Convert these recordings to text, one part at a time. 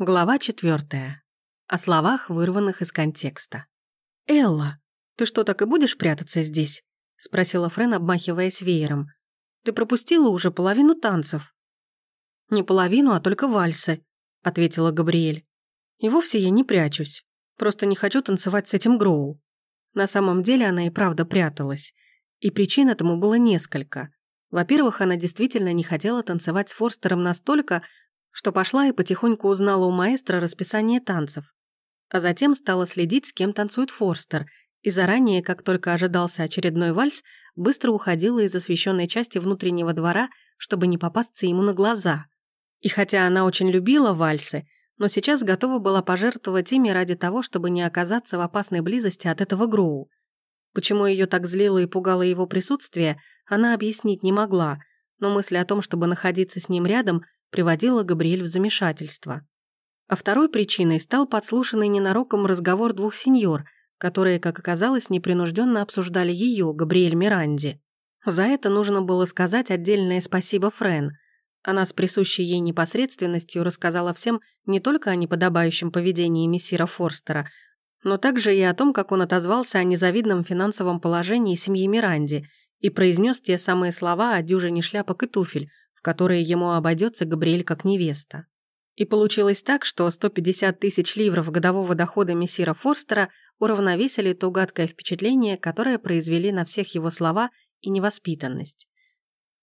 Глава четвертая. О словах, вырванных из контекста. «Элла, ты что, так и будешь прятаться здесь?» — спросила Френ, обмахиваясь веером. «Ты пропустила уже половину танцев». «Не половину, а только вальсы», — ответила Габриэль. «И вовсе я не прячусь. Просто не хочу танцевать с этим Гроу». На самом деле она и правда пряталась. И причин этому было несколько. Во-первых, она действительно не хотела танцевать с Форстером настолько, что пошла и потихоньку узнала у маэстро расписание танцев. А затем стала следить, с кем танцует Форстер, и заранее, как только ожидался очередной вальс, быстро уходила из освещенной части внутреннего двора, чтобы не попасться ему на глаза. И хотя она очень любила вальсы, но сейчас готова была пожертвовать ими ради того, чтобы не оказаться в опасной близости от этого Гроу. Почему ее так злило и пугало его присутствие, она объяснить не могла, но мысль о том, чтобы находиться с ним рядом, приводила Габриэль в замешательство. А второй причиной стал подслушанный ненароком разговор двух сеньор, которые, как оказалось, непринужденно обсуждали ее, Габриэль Миранди. За это нужно было сказать отдельное спасибо Френ. Она с присущей ей непосредственностью рассказала всем не только о неподобающем поведении мессира Форстера, но также и о том, как он отозвался о незавидном финансовом положении семьи Миранди и произнес те самые слова о дюжине шляпок и туфель, которые ему обойдется Габриэль как невеста. И получилось так, что 150 тысяч ливров годового дохода мессира Форстера уравновесили то гадкое впечатление, которое произвели на всех его слова и невоспитанность.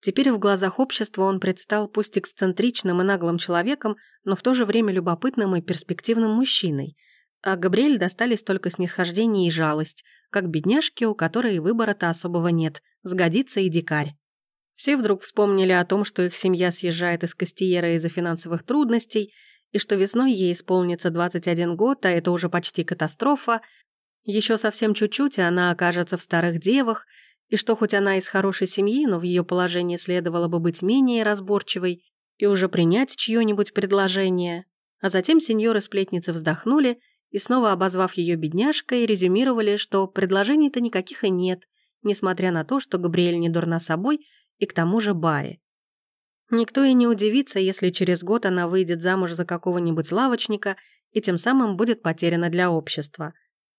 Теперь в глазах общества он предстал пусть эксцентричным и наглым человеком, но в то же время любопытным и перспективным мужчиной. А Габриэль достались только снисхождение и жалость, как бедняжке, у которой выбора-то особого нет, сгодится и дикарь. Все вдруг вспомнили о том, что их семья съезжает из Кастиера из-за финансовых трудностей, и что весной ей исполнится 21 год, а это уже почти катастрофа. Еще совсем чуть-чуть, и она окажется в старых девах, и что хоть она из хорошей семьи, но в ее положении следовало бы быть менее разборчивой и уже принять чье-нибудь предложение. А затем сеньоры-сплетницы вздохнули и, снова обозвав ее бедняжкой, резюмировали, что предложений-то никаких и нет, несмотря на то, что Габриэль не дурна собой и к тому же Барри. Никто и не удивится, если через год она выйдет замуж за какого-нибудь лавочника и тем самым будет потеряна для общества.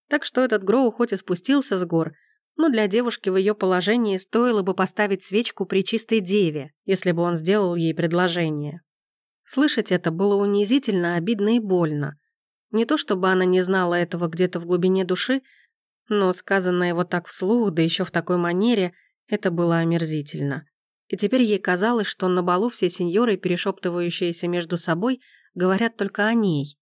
Так что этот Гроу хоть и спустился с гор, но для девушки в ее положении стоило бы поставить свечку при чистой деве, если бы он сделал ей предложение. Слышать это было унизительно, обидно и больно. Не то чтобы она не знала этого где-то в глубине души, но сказанное вот так вслух, да еще в такой манере – это было омерзительно. И теперь ей казалось, что на балу все сеньоры, перешептывающиеся между собой, говорят только о ней.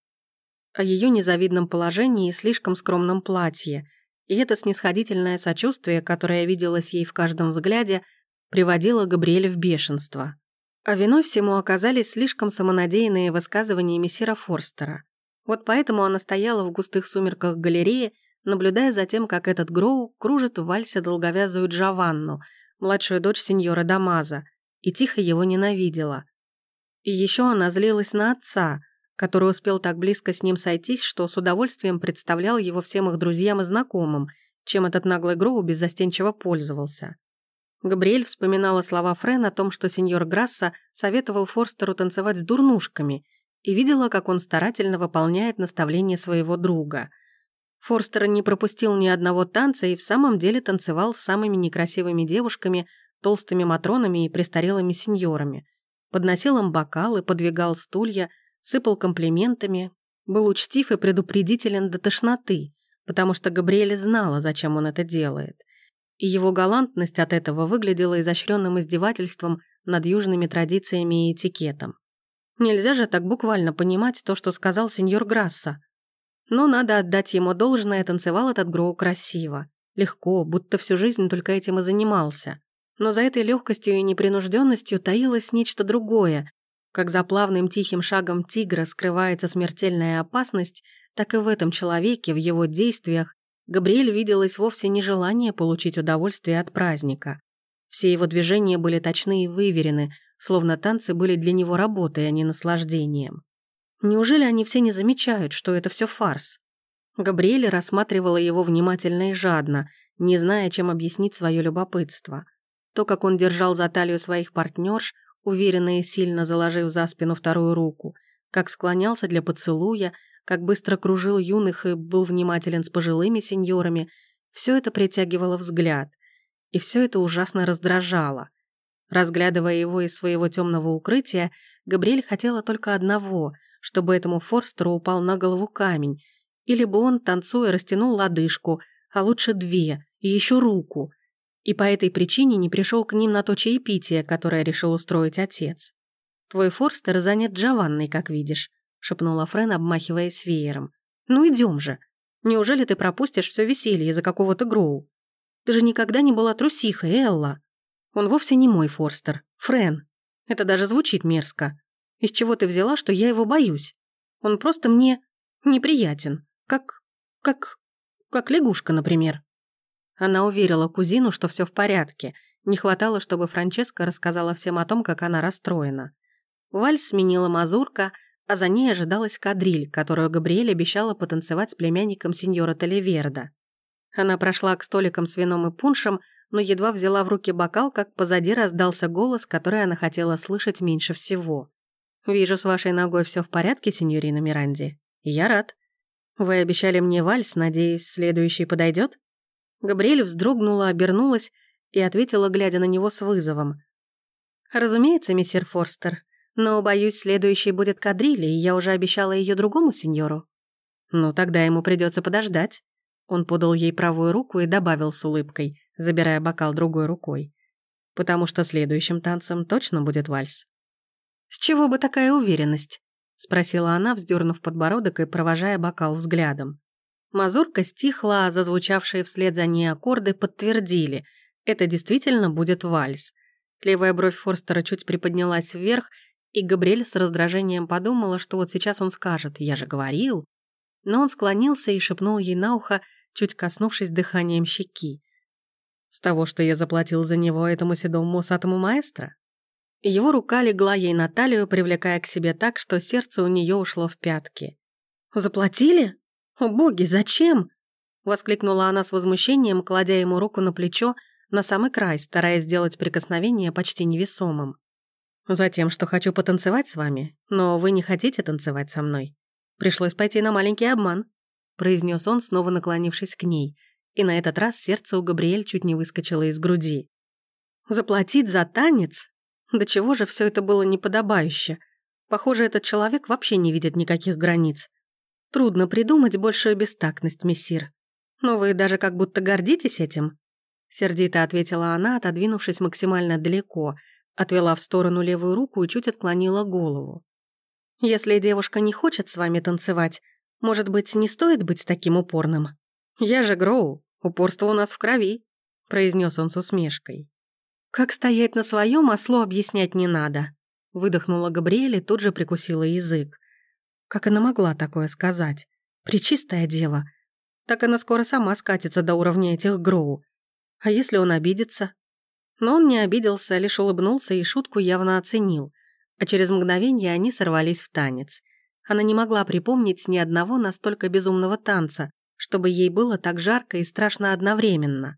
О ее незавидном положении и слишком скромном платье. И это снисходительное сочувствие, которое виделось ей в каждом взгляде, приводило Габриэля в бешенство. А виной всему оказались слишком самонадеянные высказывания мессира Форстера. Вот поэтому она стояла в густых сумерках галереи наблюдая за тем, как этот Гроу кружит в вальсе долговязую Джованну, младшую дочь сеньора Дамаза, и тихо его ненавидела. И еще она злилась на отца, который успел так близко с ним сойтись, что с удовольствием представлял его всем их друзьям и знакомым, чем этот наглый Гроу беззастенчиво пользовался. Габриэль вспоминала слова Френ о том, что сеньор Грасса советовал Форстеру танцевать с дурнушками, и видела, как он старательно выполняет наставления своего друга – Форстер не пропустил ни одного танца и в самом деле танцевал с самыми некрасивыми девушками, толстыми матронами и престарелыми сеньорами. Подносил им бокалы, подвигал стулья, сыпал комплиментами, был учтив и предупредителен до тошноты, потому что Габриэль знала, зачем он это делает. И его галантность от этого выглядела изощренным издевательством над южными традициями и этикетом. Нельзя же так буквально понимать то, что сказал сеньор Грасса, но надо отдать ему должное, танцевал этот Гроу красиво. Легко, будто всю жизнь только этим и занимался. Но за этой легкостью и непринужденностью таилось нечто другое. Как за плавным тихим шагом тигра скрывается смертельная опасность, так и в этом человеке, в его действиях, Габриэль виделось вовсе не желание получить удовольствие от праздника. Все его движения были точны и выверены, словно танцы были для него работой, а не наслаждением. Неужели они все не замечают, что это все фарс? Габриэля рассматривала его внимательно и жадно, не зная, чем объяснить свое любопытство. То, как он держал за талию своих партнерш, уверенно и сильно заложив за спину вторую руку, как склонялся для поцелуя, как быстро кружил юных и был внимателен с пожилыми сеньорами, все это притягивало взгляд, и все это ужасно раздражало. Разглядывая его из своего темного укрытия, Габриэль хотела только одного, чтобы этому Форстеру упал на голову камень, или бы он, танцуя, растянул лодыжку, а лучше две, и еще руку, и по этой причине не пришел к ним на то чаепитие, которое решил устроить отец. «Твой Форстер занят Джованной, как видишь», — шепнула Френ, обмахиваясь веером. «Ну идем же. Неужели ты пропустишь все веселье из-за какого-то Гроу? Ты же никогда не была трусихой, Элла. Он вовсе не мой Форстер. Френ. Это даже звучит мерзко. Из чего ты взяла, что я его боюсь? Он просто мне неприятен. Как... как... как лягушка, например». Она уверила кузину, что все в порядке. Не хватало, чтобы Франческа рассказала всем о том, как она расстроена. Вальс сменила мазурка, а за ней ожидалась кадриль, которую Габриэль обещала потанцевать с племянником сеньора Телеверда. Она прошла к столикам с вином и пуншем, но едва взяла в руки бокал, как позади раздался голос, который она хотела слышать меньше всего. «Вижу, с вашей ногой все в порядке, сеньорина Миранди. Я рад. Вы обещали мне вальс, надеюсь, следующий подойдет? Габриэль вздрогнула, обернулась и ответила, глядя на него с вызовом. «Разумеется, мистер Форстер. Но, боюсь, следующей будет кадриль, и я уже обещала ее другому сеньору. Ну, тогда ему придется подождать. Он подал ей правую руку и добавил с улыбкой, забирая бокал другой рукой. Потому что следующим танцем точно будет вальс. «С чего бы такая уверенность?» — спросила она, вздернув подбородок и провожая бокал взглядом. Мазурка стихла, а зазвучавшие вслед за ней аккорды подтвердили. Это действительно будет вальс. Левая бровь Форстера чуть приподнялась вверх, и Габриэль с раздражением подумала, что вот сейчас он скажет «я же говорил». Но он склонился и шепнул ей на ухо, чуть коснувшись дыханием щеки. «С того, что я заплатил за него этому седому усатому маэстро?» Его рука легла ей на талию, привлекая к себе так, что сердце у нее ушло в пятки. «Заплатили? О боги, зачем?» Воскликнула она с возмущением, кладя ему руку на плечо, на самый край, стараясь сделать прикосновение почти невесомым. Затем, что хочу потанцевать с вами, но вы не хотите танцевать со мной. Пришлось пойти на маленький обман», — произнес он, снова наклонившись к ней, и на этот раз сердце у Габриэль чуть не выскочило из груди. «Заплатить за танец? До чего же все это было неподобающе? Похоже, этот человек вообще не видит никаких границ. Трудно придумать большую бестактность, мессир. Но вы даже как будто гордитесь этим?» Сердито ответила она, отодвинувшись максимально далеко — Отвела в сторону левую руку и чуть отклонила голову. «Если девушка не хочет с вами танцевать, может быть, не стоит быть таким упорным? Я же Гроу, упорство у нас в крови», — произнес он с усмешкой. «Как стоять на своем ослу объяснять не надо», — выдохнула Габриэль и тут же прикусила язык. Как она могла такое сказать? Причистая дева. Так она скоро сама скатится до уровня этих Гроу. А если он обидится? Но он не обиделся, лишь улыбнулся и шутку явно оценил. А через мгновение они сорвались в танец. Она не могла припомнить ни одного настолько безумного танца, чтобы ей было так жарко и страшно одновременно.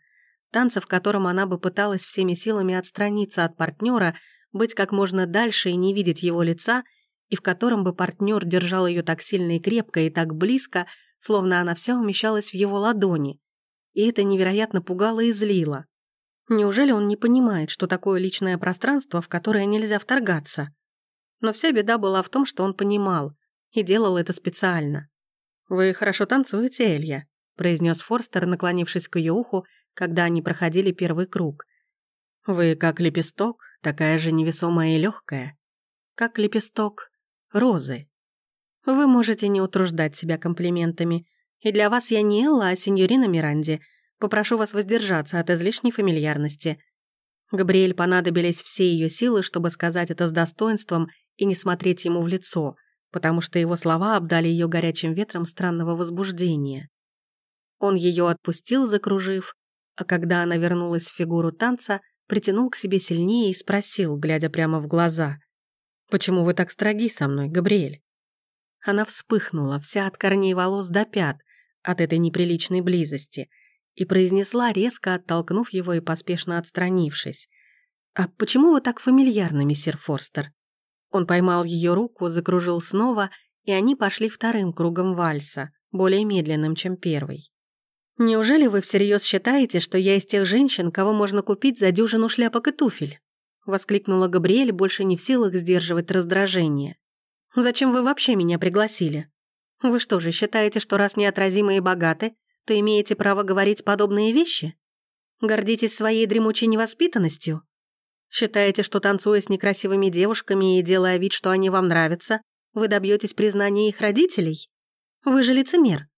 Танца, в котором она бы пыталась всеми силами отстраниться от партнера, быть как можно дальше и не видеть его лица, и в котором бы партнер держал ее так сильно и крепко и так близко, словно она вся умещалась в его ладони. И это невероятно пугало и злило. Неужели он не понимает, что такое личное пространство, в которое нельзя вторгаться? Но вся беда была в том, что он понимал и делал это специально. «Вы хорошо танцуете, Элья», — произнес Форстер, наклонившись к ее уху, когда они проходили первый круг. «Вы как лепесток, такая же невесомая и легкая, как лепесток розы. Вы можете не утруждать себя комплиментами, и для вас я не Элла, а сеньорина Миранди — Попрошу вас воздержаться от излишней фамильярности». Габриэль понадобились все ее силы, чтобы сказать это с достоинством и не смотреть ему в лицо, потому что его слова обдали ее горячим ветром странного возбуждения. Он ее отпустил, закружив, а когда она вернулась в фигуру танца, притянул к себе сильнее и спросил, глядя прямо в глаза, «Почему вы так строги со мной, Габриэль?» Она вспыхнула, вся от корней волос до пят, от этой неприличной близости — и произнесла, резко оттолкнув его и поспешно отстранившись. «А почему вы так фамильярны, мистер Форстер? Он поймал ее руку, закружил снова, и они пошли вторым кругом вальса, более медленным, чем первый. «Неужели вы всерьез считаете, что я из тех женщин, кого можно купить за дюжину шляпок и туфель?» Воскликнула Габриэль, больше не в силах сдерживать раздражение. «Зачем вы вообще меня пригласили? Вы что же, считаете, что раз неотразимы и богаты, то имеете право говорить подобные вещи? Гордитесь своей дремучей невоспитанностью? Считаете, что танцуя с некрасивыми девушками и делая вид, что они вам нравятся, вы добьетесь признания их родителей? Вы же лицемер.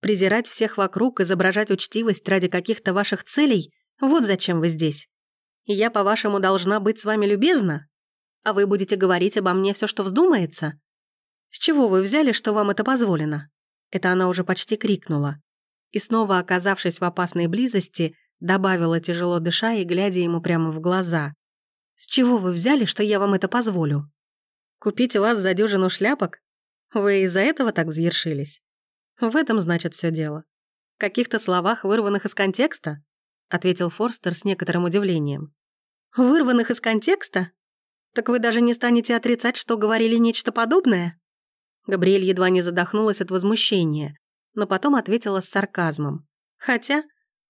Презирать всех вокруг, изображать учтивость ради каких-то ваших целей – вот зачем вы здесь. Я, по-вашему, должна быть с вами любезна? А вы будете говорить обо мне все, что вздумается? С чего вы взяли, что вам это позволено?» Это она уже почти крикнула. И снова, оказавшись в опасной близости, добавила, тяжело дыша и глядя ему прямо в глаза. «С чего вы взяли, что я вам это позволю? Купить у вас за дюжину шляпок? Вы из-за этого так взъершились?» В этом, значит, все дело. В каких-то словах, вырванных из контекста? Ответил Форстер с некоторым удивлением. Вырванных из контекста? Так вы даже не станете отрицать, что говорили нечто подобное? Габриэль едва не задохнулась от возмущения, но потом ответила с сарказмом. Хотя,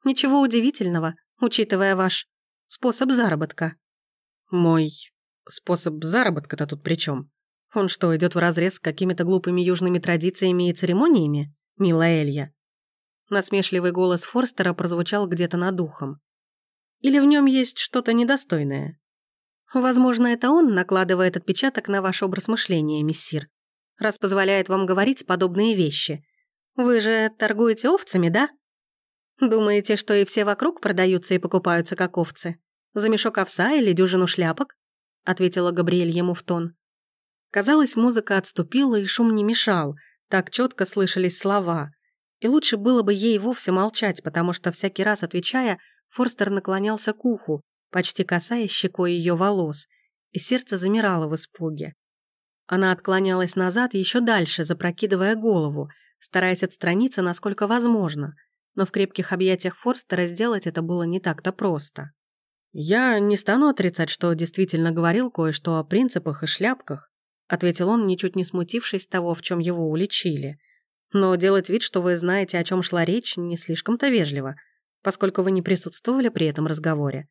ничего удивительного, учитывая ваш способ заработка. Мой способ заработка-то тут при чем? Он что, идет вразрез с какими-то глупыми южными традициями и церемониями? Милая Элья». Насмешливый голос Форстера прозвучал где-то над ухом. «Или в нем есть что-то недостойное?» «Возможно, это он накладывает отпечаток на ваш образ мышления, миссир, раз позволяет вам говорить подобные вещи. Вы же торгуете овцами, да? Думаете, что и все вокруг продаются и покупаются как овцы? За мешок овса или дюжину шляпок?» ответила Габриэль ему в тон. Казалось, музыка отступила, и шум не мешал — так четко слышались слова. И лучше было бы ей вовсе молчать, потому что всякий раз отвечая, Форстер наклонялся к уху, почти касаясь щекой ее волос, и сердце замирало в испуге. Она отклонялась назад еще дальше, запрокидывая голову, стараясь отстраниться насколько возможно, но в крепких объятиях Форстера сделать это было не так-то просто. «Я не стану отрицать, что действительно говорил кое-что о принципах и шляпках, ответил он, ничуть не смутившись того, в чем его уличили. Но делать вид, что вы знаете, о чем шла речь, не слишком-то вежливо, поскольку вы не присутствовали при этом разговоре.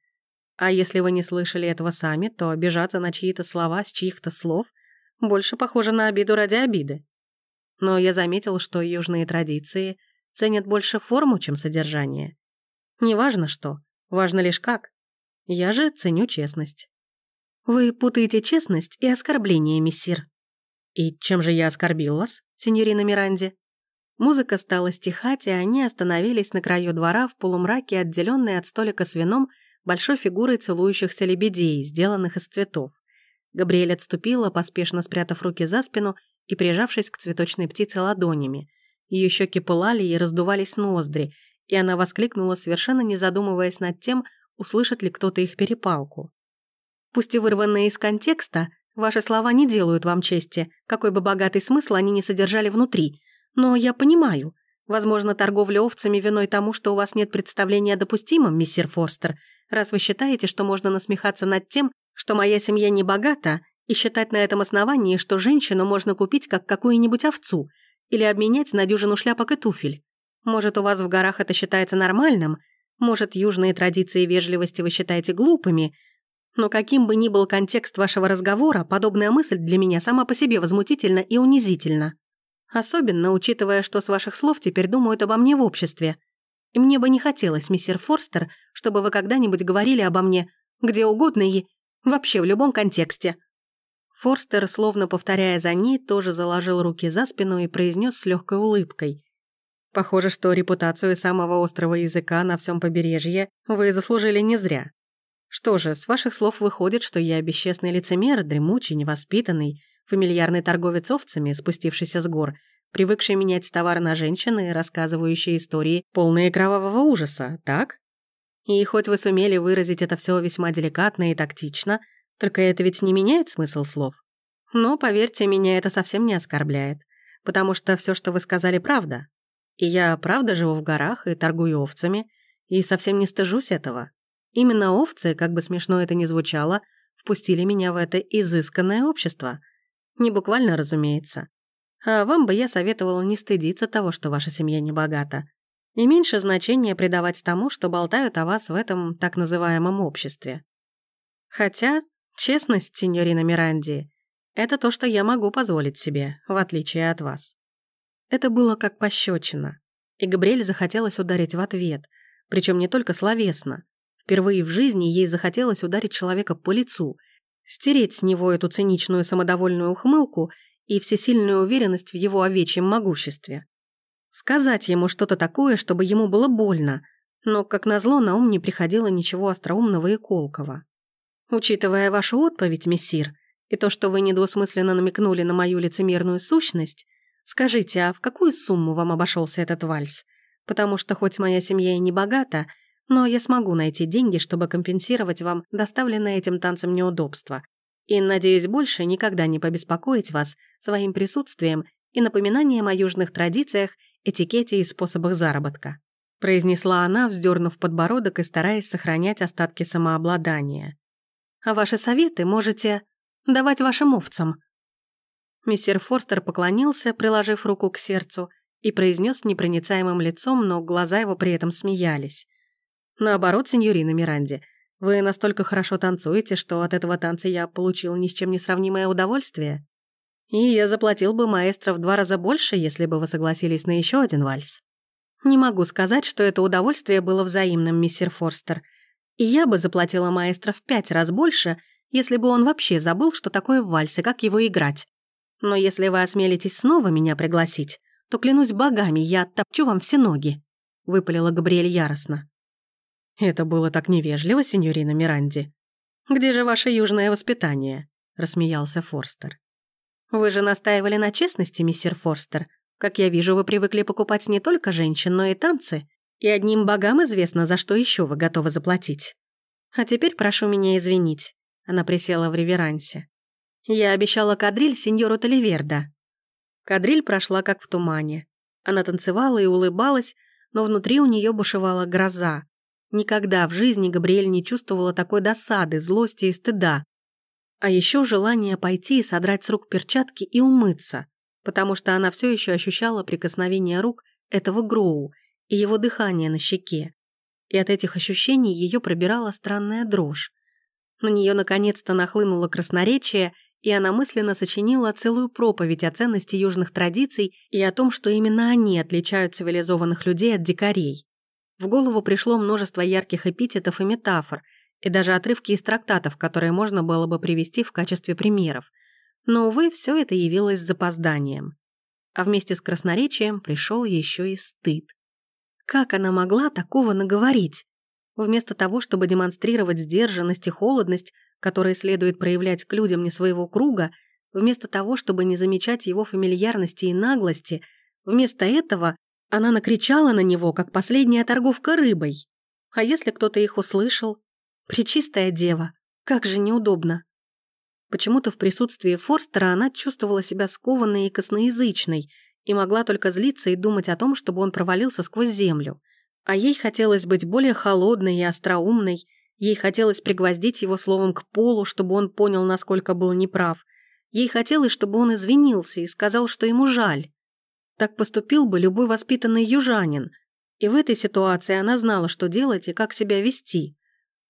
А если вы не слышали этого сами, то обижаться на чьи-то слова с чьих-то слов больше похоже на обиду ради обиды. Но я заметил, что южные традиции ценят больше форму, чем содержание. Неважно что, важно лишь как. Я же ценю честность. «Вы путаете честность и оскорбление, мессир». «И чем же я оскорбил вас, сеньорина Миранди?» Музыка стала стихать, и они остановились на краю двора в полумраке, отделенной от столика с вином большой фигурой целующихся лебедей, сделанных из цветов. Габриэль отступила, поспешно спрятав руки за спину и прижавшись к цветочной птице ладонями. Ее щеки пылали и раздувались ноздри, и она воскликнула, совершенно не задумываясь над тем, услышит ли кто-то их перепалку. Пусть и вырванные из контекста, ваши слова не делают вам чести, какой бы богатый смысл они ни содержали внутри. Но я понимаю, возможно, торговля овцами виной тому, что у вас нет представления о допустимом, мистер Форстер, раз вы считаете, что можно насмехаться над тем, что моя семья не богата, и считать на этом основании, что женщину можно купить как какую-нибудь овцу или обменять на дюжину шляпок и туфель. Может, у вас в горах это считается нормальным, может, южные традиции вежливости вы считаете глупыми, но каким бы ни был контекст вашего разговора, подобная мысль для меня сама по себе возмутительна и унизительна. Особенно учитывая, что с ваших слов теперь думают обо мне в обществе. И мне бы не хотелось, мистер Форстер, чтобы вы когда-нибудь говорили обо мне где угодно и вообще в любом контексте». Форстер, словно повторяя за ней, тоже заложил руки за спину и произнес с легкой улыбкой. «Похоже, что репутацию самого острого языка на всем побережье вы заслужили не зря. Что же, с ваших слов выходит, что я бесчестный лицемер, дремучий, невоспитанный, фамильярный торговец овцами, спустившийся с гор, привыкший менять товар на женщины, рассказывающие истории, полные кровавого ужаса, так? И хоть вы сумели выразить это все весьма деликатно и тактично, только это ведь не меняет смысл слов. Но, поверьте, меня это совсем не оскорбляет, потому что все, что вы сказали, правда. И я правда живу в горах и торгую овцами, и совсем не стыжусь этого. Именно овцы, как бы смешно это ни звучало, впустили меня в это изысканное общество. Не буквально, разумеется. А вам бы я советовала не стыдиться того, что ваша семья не богата, и меньше значения придавать тому, что болтают о вас в этом так называемом обществе. Хотя, честность, сеньорина Миранди, это то, что я могу позволить себе, в отличие от вас. Это было как пощечина, и Габриэль захотелось ударить в ответ, причем не только словесно. Впервые в жизни ей захотелось ударить человека по лицу, стереть с него эту циничную самодовольную ухмылку и всесильную уверенность в его овечьем могуществе. Сказать ему что-то такое, чтобы ему было больно, но, как назло, на ум не приходило ничего остроумного и колкого. Учитывая вашу отповедь, мессир, и то, что вы недвусмысленно намекнули на мою лицемерную сущность, скажите, а в какую сумму вам обошелся этот вальс? Потому что хоть моя семья и не богата, но я смогу найти деньги, чтобы компенсировать вам доставленное этим танцем неудобство. И, надеюсь, больше никогда не побеспокоить вас своим присутствием и напоминанием о южных традициях, этикете и способах заработка», произнесла она, вздернув подбородок и стараясь сохранять остатки самообладания. «А ваши советы можете давать вашим овцам». Мистер Форстер поклонился, приложив руку к сердцу, и произнес непроницаемым лицом, но глаза его при этом смеялись. «Наоборот, сеньорина Миранди, вы настолько хорошо танцуете, что от этого танца я получил ни с чем не сравнимое удовольствие. И я заплатил бы маэстро в два раза больше, если бы вы согласились на еще один вальс. Не могу сказать, что это удовольствие было взаимным, мистер Форстер. И я бы заплатила маэстро в пять раз больше, если бы он вообще забыл, что такое вальс и как его играть. Но если вы осмелитесь снова меня пригласить, то, клянусь богами, я оттопчу вам все ноги», — выпалила Габриэль яростно. «Это было так невежливо, сеньорина Миранди. Где же ваше южное воспитание?» — рассмеялся Форстер. «Вы же настаивали на честности, мистер Форстер. Как я вижу, вы привыкли покупать не только женщин, но и танцы. И одним богам известно, за что еще вы готовы заплатить. А теперь прошу меня извинить». Она присела в реверансе. «Я обещала кадриль сеньору Таливерда». Кадриль прошла как в тумане. Она танцевала и улыбалась, но внутри у нее бушевала гроза. Никогда в жизни Габриэль не чувствовала такой досады, злости и стыда, а еще желание пойти и содрать с рук перчатки и умыться, потому что она все еще ощущала прикосновение рук этого Гроу и его дыхание на щеке. И от этих ощущений ее пробирала странная дрожь. На нее наконец-то нахлынуло красноречие, и она мысленно сочинила целую проповедь о ценности южных традиций и о том, что именно они отличают цивилизованных людей от дикарей. В голову пришло множество ярких эпитетов и метафор – и даже отрывки из трактатов, которые можно было бы привести в качестве примеров. Но, увы, все это явилось запозданием. А вместе с красноречием пришел еще и стыд. Как она могла такого наговорить? Вместо того, чтобы демонстрировать сдержанность и холодность, которые следует проявлять к людям не своего круга, вместо того, чтобы не замечать его фамильярности и наглости, вместо этого она накричала на него, как последняя торговка рыбой. А если кто-то их услышал, Пречистая дева, как же неудобно. Почему-то в присутствии Форстера она чувствовала себя скованной и косноязычной и могла только злиться и думать о том, чтобы он провалился сквозь землю. А ей хотелось быть более холодной и остроумной, ей хотелось пригвоздить его словом к полу, чтобы он понял, насколько был неправ. Ей хотелось, чтобы он извинился и сказал, что ему жаль. Так поступил бы любой воспитанный южанин. И в этой ситуации она знала, что делать и как себя вести.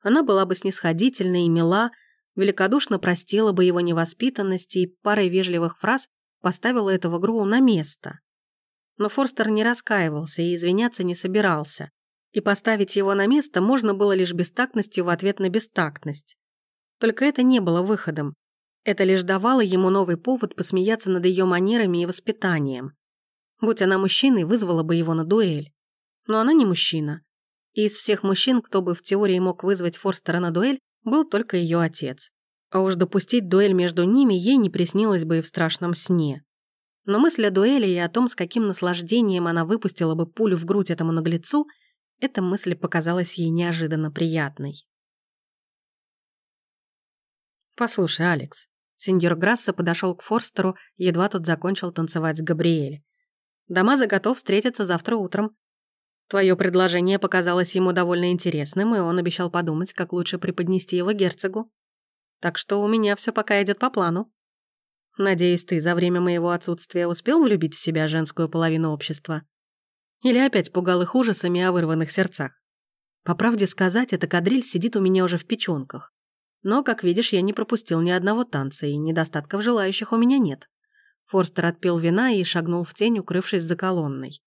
Она была бы снисходительна и мила, великодушно простила бы его невоспитанность и парой вежливых фраз поставила этого Гроу на место. Но Форстер не раскаивался и извиняться не собирался, и поставить его на место можно было лишь бестактностью в ответ на бестактность. Только это не было выходом. Это лишь давало ему новый повод посмеяться над ее манерами и воспитанием. Будь она мужчиной, вызвала бы его на дуэль. Но она не мужчина. И из всех мужчин, кто бы в теории мог вызвать Форстера на дуэль, был только ее отец. А уж допустить дуэль между ними ей не приснилось бы и в страшном сне. Но мысль о дуэли и о том, с каким наслаждением она выпустила бы пулю в грудь этому наглецу, эта мысль показалась ей неожиданно приятной. «Послушай, Алекс», Сеньор Грасса подошел к Форстеру, едва тот закончил танцевать с Габриэль. «Дамаза готов встретиться завтра утром. Твое предложение показалось ему довольно интересным, и он обещал подумать, как лучше преподнести его герцогу. Так что у меня все пока идет по плану. Надеюсь, ты за время моего отсутствия успел влюбить в себя женскую половину общества? Или опять пугал их ужасами о вырванных сердцах? По правде сказать, эта кадриль сидит у меня уже в печенках. Но, как видишь, я не пропустил ни одного танца, и недостатков желающих у меня нет. Форстер отпил вина и шагнул в тень, укрывшись за колонной.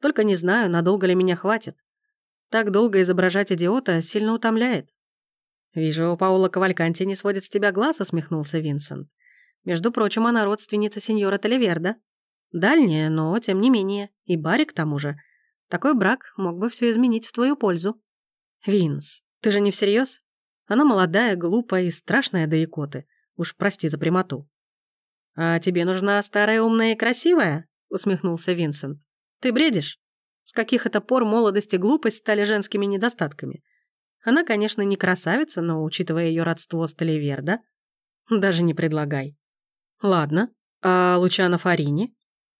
Только не знаю, надолго ли меня хватит. Так долго изображать идиота сильно утомляет. «Вижу, у Паула Кавальканти не сводит с тебя глаз», — усмехнулся Винсент. «Между прочим, она родственница сеньора Теливерда. Дальняя, но тем не менее. И Барри к тому же. Такой брак мог бы все изменить в твою пользу». «Винс, ты же не всерьез? Она молодая, глупая и страшная до икоты. Уж прости за прямоту». «А тебе нужна старая, умная и красивая?» — усмехнулся Винсент. «Ты бредишь? С каких это пор молодость и глупость стали женскими недостатками? Она, конечно, не красавица, но, учитывая ее родство с Таливерда, даже не предлагай. Ладно, а Лучана Фарини?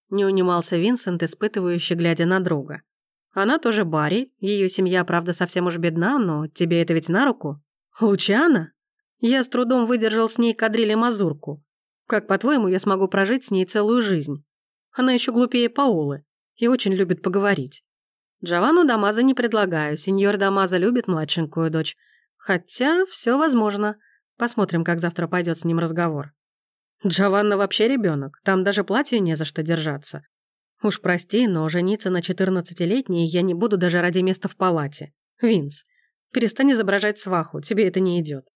Не унимался Винсент, испытывающий, глядя на друга. Она тоже Барри, ее семья, правда, совсем уж бедна, но тебе это ведь на руку. Лучана? Я с трудом выдержал с ней кадрили мазурку. Как, по-твоему, я смогу прожить с ней целую жизнь? Она еще глупее Паолы и очень любит поговорить. Джованну Дамаза не предлагаю, сеньор Дамаза любит младшенькую дочь. Хотя все возможно. Посмотрим, как завтра пойдет с ним разговор. Джованна вообще ребенок, там даже платью не за что держаться. Уж прости, но жениться на четырнадцатилетней я не буду даже ради места в палате. Винс, перестань изображать сваху, тебе это не идет.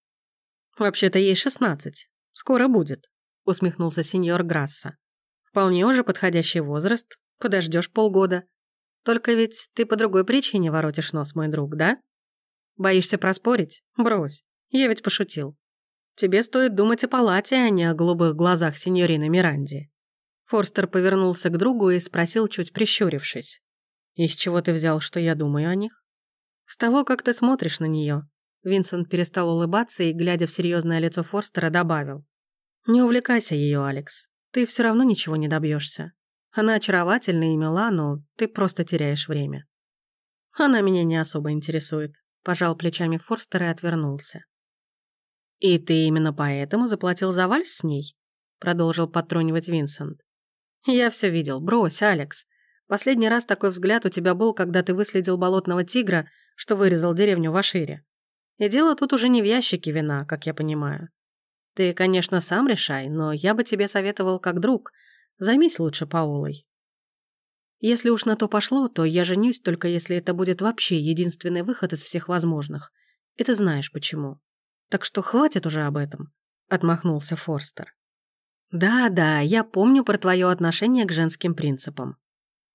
Вообще-то ей шестнадцать. Скоро будет, усмехнулся сеньор Грасса. Вполне уже подходящий возраст, подождешь полгода. Только ведь ты по другой причине воротишь нос, мой друг, да? Боишься проспорить? Брось. Я ведь пошутил. Тебе стоит думать о палате, а не о голубых глазах сеньорины Миранди. Форстер повернулся к другу и спросил, чуть прищурившись. «Из чего ты взял, что я думаю о них?» «С того, как ты смотришь на нее. Винсент перестал улыбаться и, глядя в серьезное лицо Форстера, добавил. «Не увлекайся ее, Алекс. Ты все равно ничего не добьешься. Она очаровательна и мила, но ты просто теряешь время. Она меня не особо интересует. Пожал плечами Форстер и отвернулся. «И ты именно поэтому заплатил за вальс с ней?» Продолжил подтрунивать Винсент. «Я все видел. Брось, Алекс. Последний раз такой взгляд у тебя был, когда ты выследил болотного тигра, что вырезал деревню в Ашире. И дело тут уже не в ящике вина, как я понимаю. Ты, конечно, сам решай, но я бы тебе советовал как друг – Займись лучше Паолой. Если уж на то пошло, то я женюсь только если это будет вообще единственный выход из всех возможных. И ты знаешь почему. Так что хватит уже об этом», — отмахнулся Форстер. «Да-да, я помню про твое отношение к женским принципам».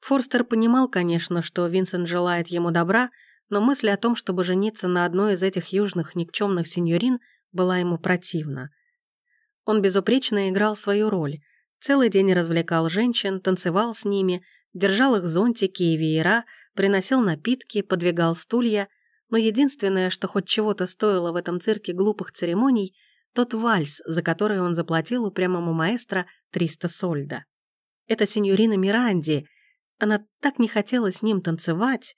Форстер понимал, конечно, что Винсент желает ему добра, но мысль о том, чтобы жениться на одной из этих южных никчемных сеньорин, была ему противна. Он безупречно играл свою роль, Целый день развлекал женщин, танцевал с ними, держал их зонтики и веера, приносил напитки, подвигал стулья, но единственное, что хоть чего-то стоило в этом цирке глупых церемоний, тот вальс, за который он заплатил упрямому маэстро 300 сольда. Это сеньорина Миранди. Она так не хотела с ним танцевать,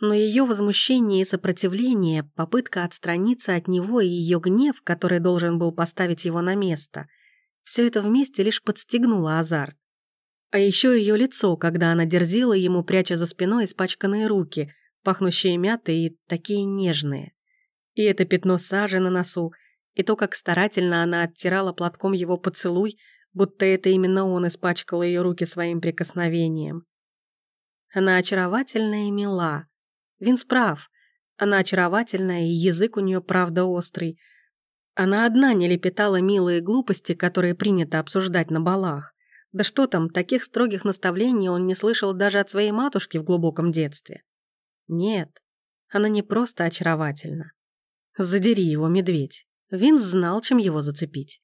но ее возмущение и сопротивление, попытка отстраниться от него и ее гнев, который должен был поставить его на место, все это вместе лишь подстегнуло азарт. А еще ее лицо, когда она дерзила ему, пряча за спиной испачканные руки, пахнущие мятой и такие нежные. И это пятно сажи на носу, и то, как старательно она оттирала платком его поцелуй, будто это именно он испачкал ее руки своим прикосновением. Она очаровательная и мила. Винс прав. Она очаровательная, и язык у нее правда острый, она одна не лепетала милые глупости, которые принято обсуждать на балах. Да что там, таких строгих наставлений он не слышал даже от своей матушки в глубоком детстве. Нет, она не просто очаровательна. Задери его, медведь. Винс знал, чем его зацепить.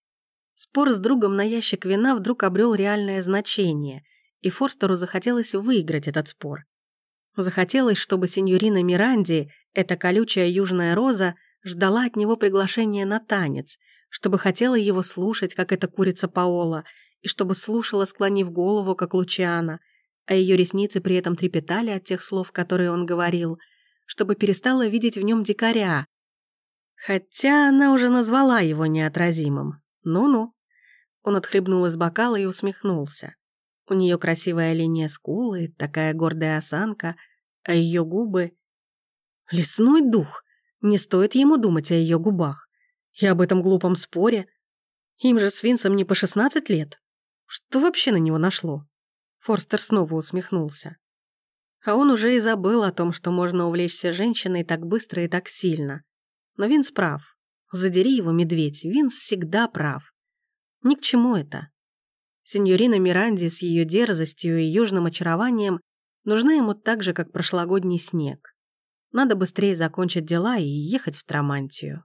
Спор с другом на ящик вина вдруг обрел реальное значение, и Форстеру захотелось выиграть этот спор. Захотелось, чтобы сеньорина Миранди, эта колючая южная роза, ждала от него приглашения на танец, чтобы хотела его слушать, как эта курица Паола, и чтобы слушала, склонив голову, как Лучиана, а ее ресницы при этом трепетали от тех слов, которые он говорил, чтобы перестала видеть в нем дикаря. Хотя она уже назвала его неотразимым. Ну-ну. Он отхлебнул из бокала и усмехнулся. У нее красивая линия скулы, такая гордая осанка, а ее губы... Лесной дух. Не стоит ему думать о ее губах. И об этом глупом споре. Им же с Винсом не по 16 лет. Что вообще на него нашло? Форстер снова усмехнулся. А он уже и забыл о том, что можно увлечься женщиной так быстро и так сильно. Но Винс прав. Задери его, медведь, Винс всегда прав. Ни к чему это. Сеньорина Миранди с ее дерзостью и южным очарованием нужна ему так же, как прошлогодний снег. Надо быстрее закончить дела и ехать в Трамантию.